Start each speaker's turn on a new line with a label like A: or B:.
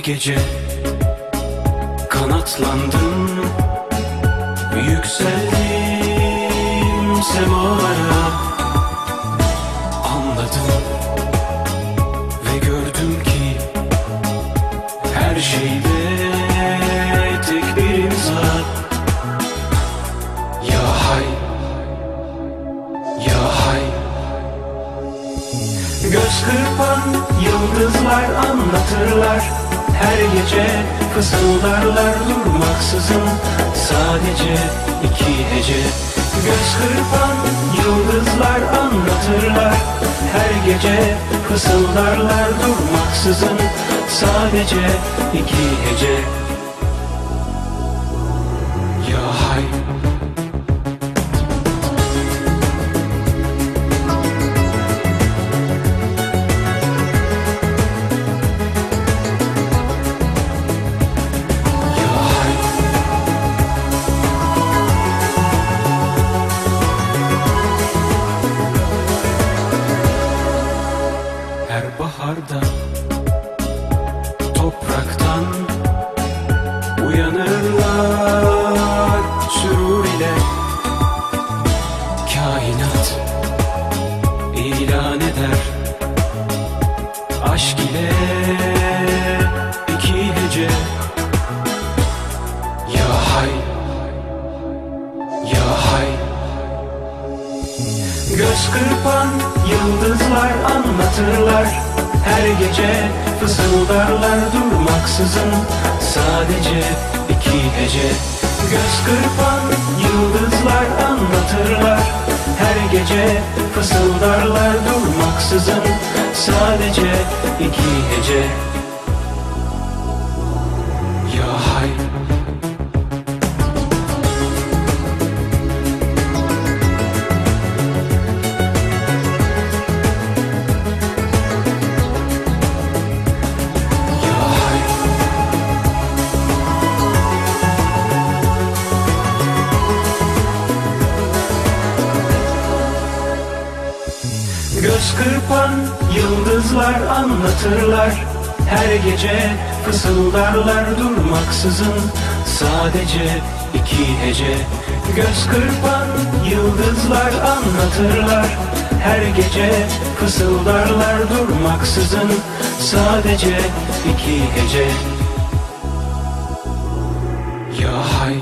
A: gece kanatlandım. Yükseldim semalara Anladım ve gördüm ki Her şeyde tek bir imza. Ya hay, ya hay. Göz kırpan yıldızlar anlatırlar Her gece fısıldarlar durmaksızın Sadece iki hece Göz kırpan yıldızlar anlatırlar. Her gece fısıldarlar durmaksızın. Sadece iki hece Ya hay baharda topraktan uyanırlar sürur ile. Kainat ilan eder aşk ile iki hece ya hay ya hay. Göz kırpan yıldızlar anlatırlar Her gece fısıldarlar durmaksızın Sadece iki hece Göz kırpan yıldızlar anlatırlar. Her gece fısıldarlar durmaksızın Sadece iki hece Göz kırpan yıldızlar anlatırlar. Her gece fısıldarlar durmaksızın. Sadece iki hece Göz kırpan yıldızlar anlatırlar. Her gece fısıldarlar durmaksızın. Sadece iki hece Ya hay